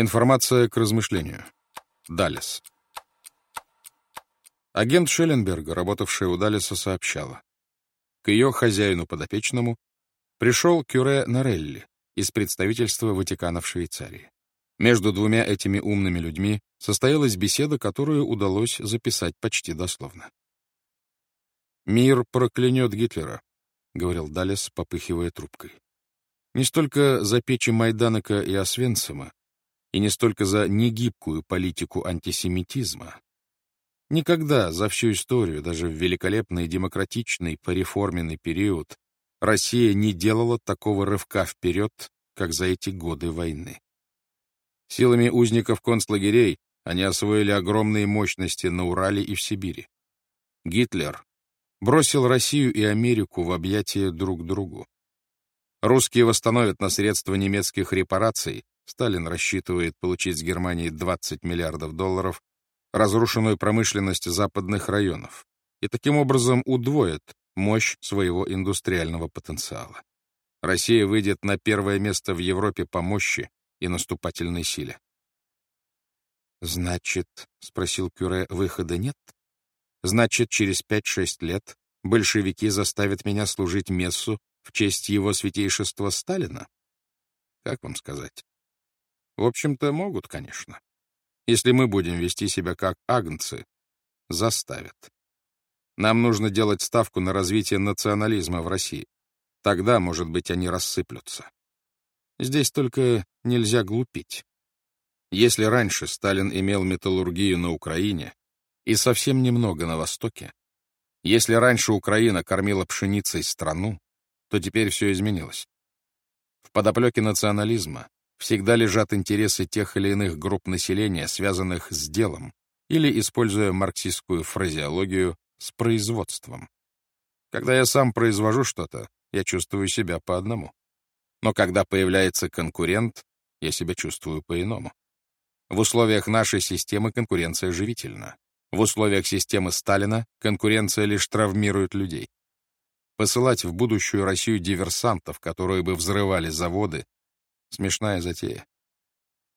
Информация к размышлению. Далес. Агент Шелленберга, работавшая у Далеса, сообщала. К ее хозяину подопечному пришел Кюре Норелли из представительства Ватикана в Швейцарии. Между двумя этими умными людьми состоялась беседа, которую удалось записать почти дословно. «Мир проклянет Гитлера», — говорил Далес, попыхивая трубкой. «Не столько за печи Майданока и Освенцима, и не столько за негибкую политику антисемитизма. Никогда за всю историю, даже в великолепный демократичный пореформенный период, Россия не делала такого рывка вперед, как за эти годы войны. Силами узников концлагерей они освоили огромные мощности на Урале и в Сибири. Гитлер бросил Россию и Америку в объятия друг другу. Русские восстановят на средства немецких репараций, Сталин рассчитывает получить с Германии 20 миллиардов долларов, разрушенную промышленность западных районов, и таким образом удвоит мощь своего индустриального потенциала. Россия выйдет на первое место в Европе по мощи и наступательной силе. «Значит, — спросил Кюре, — выхода нет? Значит, через пять-шесть лет большевики заставят меня служить мессу в честь его святейшества Сталина? Как вам сказать? В общем-то, могут, конечно. Если мы будем вести себя как агнцы, заставят. Нам нужно делать ставку на развитие национализма в России. Тогда, может быть, они рассыплются. Здесь только нельзя глупить. Если раньше Сталин имел металлургию на Украине и совсем немного на Востоке, если раньше Украина кормила пшеницей страну, то теперь все изменилось. В подоплеке национализма всегда лежат интересы тех или иных групп населения, связанных с делом, или, используя марксистскую фразеологию, с производством. Когда я сам произвожу что-то, я чувствую себя по одному. Но когда появляется конкурент, я себя чувствую по-иному. В условиях нашей системы конкуренция живительна. В условиях системы Сталина конкуренция лишь травмирует людей. Посылать в будущую Россию диверсантов, которые бы взрывали заводы, смешная затея.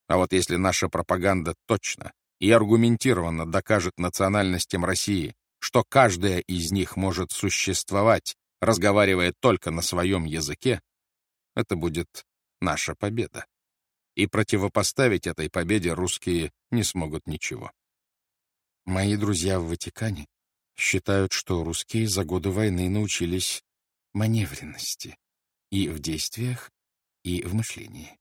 А вот если наша пропаганда точно и аргументированно докажет национальностям России, что каждая из них может существовать, разговаривая только на своем языке, это будет наша победа. И противопоставить этой победе русские не смогут ничего. Мои друзья в Ватикане считают, что русские за годы войны научились маневренности и в действиях, и в мышлении.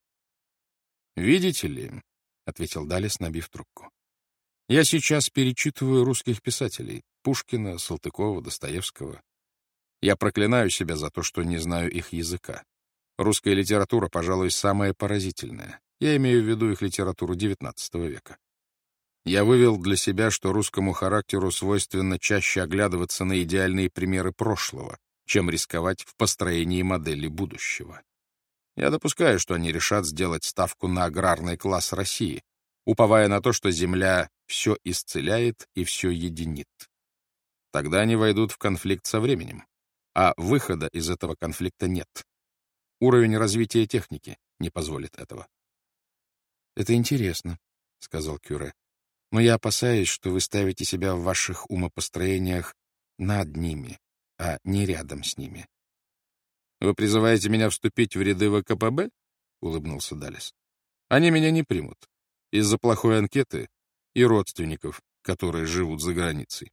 «Видите ли», — ответил Далес, набив трубку, — «я сейчас перечитываю русских писателей — Пушкина, Салтыкова, Достоевского. Я проклинаю себя за то, что не знаю их языка. Русская литература, пожалуй, самая поразительная. Я имею в виду их литературу XIX века. Я вывел для себя, что русскому характеру свойственно чаще оглядываться на идеальные примеры прошлого, чем рисковать в построении модели будущего. Я допускаю, что они решат сделать ставку на аграрный класс России, уповая на то, что земля все исцеляет и все единит. Тогда они войдут в конфликт со временем, а выхода из этого конфликта нет. Уровень развития техники не позволит этого. «Это интересно», — сказал Кюре. «Но я опасаюсь, что вы ставите себя в ваших умопостроениях над ними, а не рядом с ними». «Вы призываете меня вступить в ряды ВКПБ?» — улыбнулся Далес. «Они меня не примут из-за плохой анкеты и родственников, которые живут за границей.